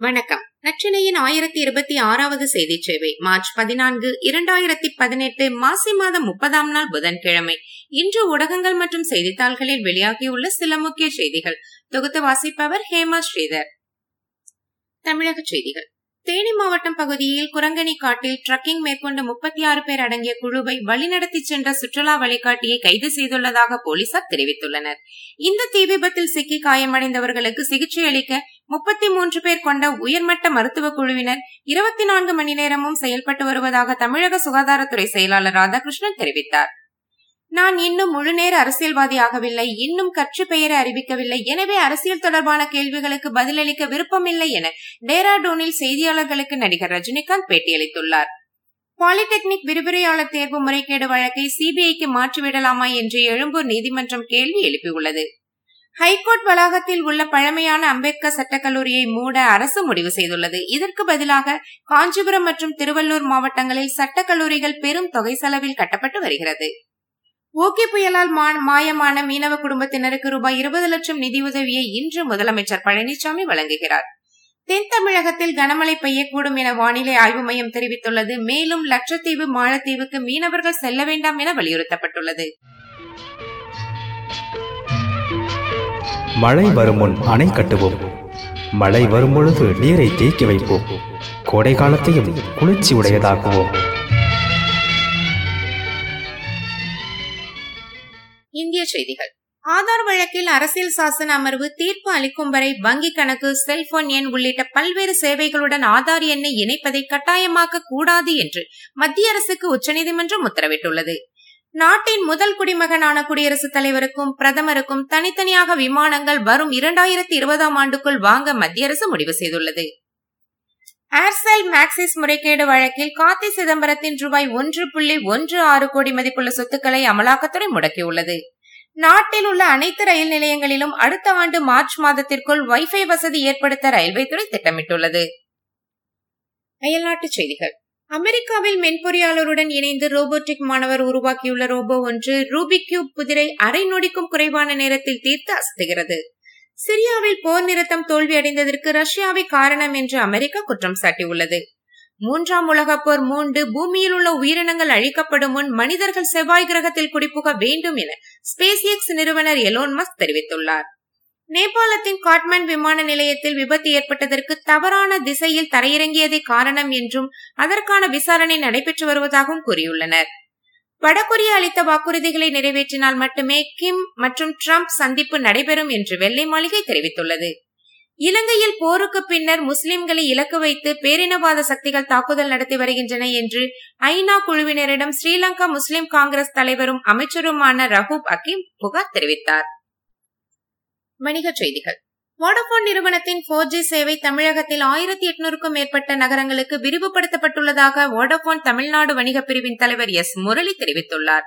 வணக்கம். நச்சினையின் ஆயிரத்தி இருபத்தி ஆறாவது செய்தி சேவை மார்ச் பதினான்கு இரண்டாயிரத்தி பதினெட்டு மாசி மாதம் முப்பதாம் நாள் புதன்கிழமை. இன்று ஊடகங்கள் மற்றும் செய்தித்தாள்களில் வெளியாகியுள்ள சில முக்கிய செய்திகள். தொகுத்து வாசிப்பவர் ஹேமா ஸ்ரீதர். தமிழக செய்திகள். தேனி மாவட்டம் பகுதியில் குரங்கணி காட்டில் ட்ரக்கிங் மேற்கொண்ட முப்பத்தி ஆறு பேர் அடங்கிய குழுவை வழிநடத்தி சென்ற சுற்றுலா வழிகாட்டியை கைது செய்துள்ளதாக போலீசார் தெரிவித்துள்ளனர். இந்த தீ விபத்தில் சிக்கி காயமடைந்தவர்களுக்கு சிகிச்சை அளிக்க முப்பத்தி மூன்று பேர் கொண்ட உயர்மட்ட மருத்துவ குழுவினர் இருபத்தி நான்கு மணி நேரமும் செயல்பட்டு வருவதாக தமிழக சுகாதாரத்துறை செயலாளர் ராதாகிருஷ்ணன் தெரிவித்தார். நான் இன்னும் முழுநேர அரசியல்வாதி ஆகவில்லை இன்னும் கட்சி பெயரை அறிவிக்கவில்லை. எனவே அரசியல் தொடர்பான கேள்விகளுக்கு பதிலளிக்க விருப்பமில்லை என டேராடூனில் செய்தியாளர்களுக்கு நடிகர் ரஜினிகாந்த் பேட்டியளித்துள்ளார். பாலிடெக்னிக் விரிவுரையாளர் தேர்வு முறைகேடு வழக்கை சிபிஐக்கு மாற்றிவிடலாமா என்று எழும்பூர் நீதிமன்றம் கேள்வி எழுப்பியுள்ளது. ஹைகோர்ட் வளாகத்தில் உள்ள பழமையான அம்பேத்கர் சட்டக்கல்லூரியை மூட அரசு முடிவு செய்துள்ளது. இதற்கு பதிலாக காஞ்சிபுரம் மற்றும் திருவள்ளூர் மாவட்டங்களில் சட்டக்கல்லூரிகள் பெரும் தொகை செலவில் கட்டப்பட்டு வருகிறது. ஓகே புயலால் மாயமான மீனவ குடும்பத்தினருக்கு ரூபாய் இருபது லட்சம் நிதியுதவியை இன்று முதலமைச்சர் பழனிசாமி வழங்குகிறார். தென் தமிழகத்தில் கனமழை பெய்யக்கூடும் என வானிலை ஆய்வு மையம் தெரிவித்துள்ளது. மேலும் லட்சத்தீவு மாலத்தீவுக்கு மீனவர்கள் செல்ல வேண்டாம் என வலியுறுத்தப்பட்டுள்ளது. மழை வரும் முன் அணை கட்டுவோம். மழை வரும் பொழுது நீரை தேக்கி வைப்போம். கோடை காலத்தையும் குளிர்ச்சி உடையதாக்குவோம். இந்திய செய்திகள். ஆதார் வழக்கில் அரசியல் சாசன அமர்வு தீர்ப்பு அளிக்கும் வரை வங்கி கணக்கு செல்போன் எண் உள்ளிட்ட பல்வேறு சேவைகளுடன் ஆதார் எண்ணை இணைப்பதை கட்டாயமாக்க கூடாது என்று மத்திய அரசுக்கு உச்சநீதிமன்றம் உத்தரவிட்டுள்ளது. நாட்டின் முதல் குடிமகனான குடியரசுத் தலைவருக்கும் பிரதமருக்கும் தனித்தனியாக விமானங்கள் வரும் இரண்டாயிரத்தி இருபதாம் ஆண்டுக்குள் வாங்க மத்திய அரசு முடிவு செய்துள்ளது. ஏர்செல் மேக்சிஸ் முறைகேடு வழக்கில் கார்த்தி சிதம்பரத்தின் ரூபாய் ஒன்று புள்ளி ஒன்று ஆறு கோடி மதிப்புள்ள சொத்துக்களை அமலாக்கத்துறை முடக்கியுள்ளது. நாட்டில் உள்ள அனைத்து ரயில் நிலையங்களிலும் அடுத்த ஆண்டு மார்ச் மாதத்திற்குள் வைஃபை வசதி ஏற்படுத்த ரயில்வே துறை திட்டமிட்டுள்ளது. அயல்நாட்டுச் செய்திகள். அமெரிக்காவில் மென்பொறியாளருடன் இணைந்து ரோபோட்டிக் மாணவர் உருவாக்கியுள்ள ரோபோ ஒன்று ரூபிக்யூப் புதிரை அரை நொடிக்கும் குறைவான நேரத்தில் தீர்த்து அசத்துகிறது சிரியாவில் போர் நிறுத்தம் தோல்வியடைந்ததற்கு ரஷ்யாவை காரணம் என்று அமெரிக்கா குற்றம் சாட்டியுள்ளது. மூன்றாம் உலகப் போர் மூண்டு பூமியில் உள்ள உயிரினங்கள் அழிக்கப்படும் முன் மனிதர்கள் செவ்வாய் கிரகத்தில் குடிப்புக வேண்டும் என ஸ்பேஸ் எக்ஸ் நிறுவனர் எலோன் மஸ்க் தெரிவித்துள்ளார். நேபாளத்தின் காட்மண்ட் விமான நிலையத்தில் விபத்து ஏற்பட்டதற்கு தவறான திசையில் தரையிறங்கியதே காரணம் என்றும் அதற்கான விசாரணை நடைபெற்று வருவதாகவும் கூறியுள்ளனர். வடகொரியா அளித்த வாக்குறுதிகளை நிறைவேற்றினால் மட்டுமே கிம் மற்றும் டிரம்ப் சந்திப்பு நடைபெறும் என்று வெள்ளை மாளிகை தெரிவித்துள்ளது. இலங்கையில் போருக்கு பின்னர் முஸ்லிம்களை இலக்கு வைத்து பேரினவாத சக்திகள் தாக்குதல் நடத்தி வருகின்றன என்று ஐநா குழுவினரிடம் ஸ்ரீலங்கா முஸ்லிம் காங்கிரஸ் தலைவரும் அமைச்சருமான ரஹூப் அக்கீம் புகார் தெரிவித்தார். வணிகச் செய்திகள். வோடபோன் நிறுவனத்தின் போர் ஜி சேவை தமிழகத்தில் ஆயிரத்தி எட்நூறுக்கும் மேற்பட்ட நகரங்களுக்கு விரிவுபடுத்தப்பட்டுள்ளதாக வோடபோன் தமிழ்நாடு வணிக பிரிவின் தலைவர் எஸ் முரளி தெரிவித்துள்ளார்.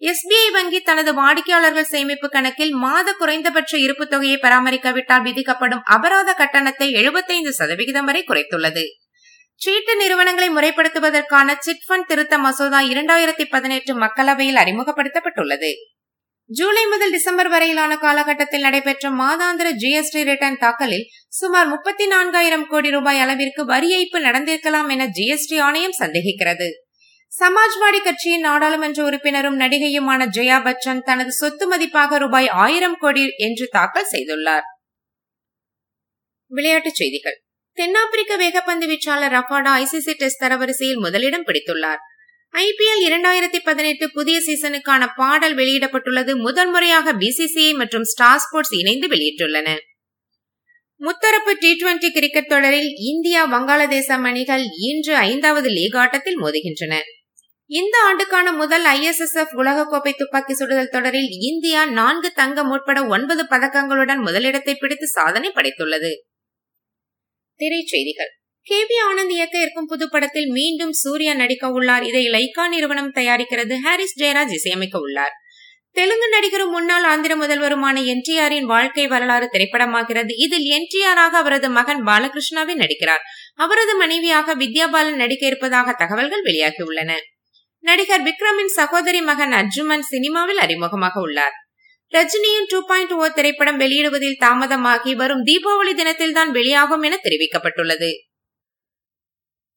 எஸ்பிஐ வங்கி தனது வாடிக்கையாளர்கள் சேமிப்பு கணக்கில் மாத குறைந்தபட்ச இருப்பு தொகையை பராமரிக்காவிட்டால் விதிக்கப்படும் அபராத கட்டணத்தை எழுபத்தைந்து சதவிகிதம் வரை குறைத்துள்ளது. சீட்டு நிறுவனங்களை முறைப்படுத்துவதற்கான சிட்பண்ட் திருத்த மசோதா இரண்டாயிரத்தி பதினெட்டு மக்களவையில் அறிமுகப்படுத்தப்பட்டுள்ளது. ஜூலை முதல் டிசம்பர் வரையிலான காலகட்டத்தில் நடைபெற்ற மாதாந்திர ஜிஎஸ்டி ரிட்டர்ன் தாக்கலில் சுமார் முப்பத்தி நான்காயிரம் கோடி ரூபாய் அளவிற்கு வரி ஏய்ப்பு நடந்திருக்கலாம் என ஜிஎஸ்டி ஆணையம் சந்தேகிக்கிறது. சமாஜ்வாடி கட்சியின் நாடாளுமன்ற உறுப்பினரும் நடிகையுமான ஜெயா பச்சன் தனது சொத்து மதிப்பாக ரூபாய் ஆயிரம் கோடி என்று தாக்கல் செய்துள்ளார். விளையாட்டுச் செய்திகள். தென்னாப்பிரிக்க வேகப்பந்து வீச்சாளர் ரஃபாடா ஐசிசி டெஸ்ட் தரவரிசையில் முதலிடம் பிடித்துள்ளார். ஐபிஎல் இரண்டாயிரத்தி பதினெட்டு புதிய சீசனுக்கான பாடல் வெளியிடப்பட்டுள்ளது முதன்முறையாக பிசிசிஐ மற்றும் ஸ்டார் ஸ்போர்ட்ஸ் இணைந்து வெளியிட்டுள்ளன. முத்தரப்பு டி டுவெண்டி கிரிக்கெட் தொடரில் இந்தியா வங்காளதேசம் அணிகள் இன்று ஐந்தாவது லீக் ஆட்டத்தில் மோதுகின்றன. இந்த ஆண்டுக்கான முதல் ஐஎஸ்எஸ்எஃப் உலகக்கோப்பை துப்பாக்கி சுடுதல் தொடரில் இந்தியா நான்கு தங்கம் உட்பட ஒன்பது பதக்கங்களுடன் முதலிடத்தை பிடித்து சாதனை படைத்துள்ளது. திரைச்செய்திகள் கே பி ஆனந்த் இயக்க இருக்கும் புதுப்படத்தில் மீண்டும் சூர்யா நடிக்க உள்ளார். இதை லைகா நிறுவனம் தயாரிக்கிறது. ஹாரிஸ் ஜெயராஜ் இசையமைக்க உள்ளார். தெலுங்கு நடிகரும் முன்னாள் ஆந்திர முதல்வருமான என்டிஆரின் வாழ்க்கை வரலாறு திரைப்படமாகிறது. இதில் என்டிஆராக அவரது மகன் பாலகிருஷ்ணாவே நடிக்கிறார். அவரது மனைவியாக வித்யா பாலன் நடிக்க இருப்பதாக தகவல்கள் வெளியாகியுள்ளன. நடிகர் விக்ரமின் சகோதரி மகன் அர்ஜுமன் சினிமாவில் அறிமுகமாக உள்ளார். ரஜினியின் டூ பாயிண்ட் ஓ திரைப்படம் வெளியிடுவதில் தாமதமாகி வரும் தீபாவளி தினத்தில்தான் வெளியாகும் என தெரிவிக்கப்பட்டுள்ளது.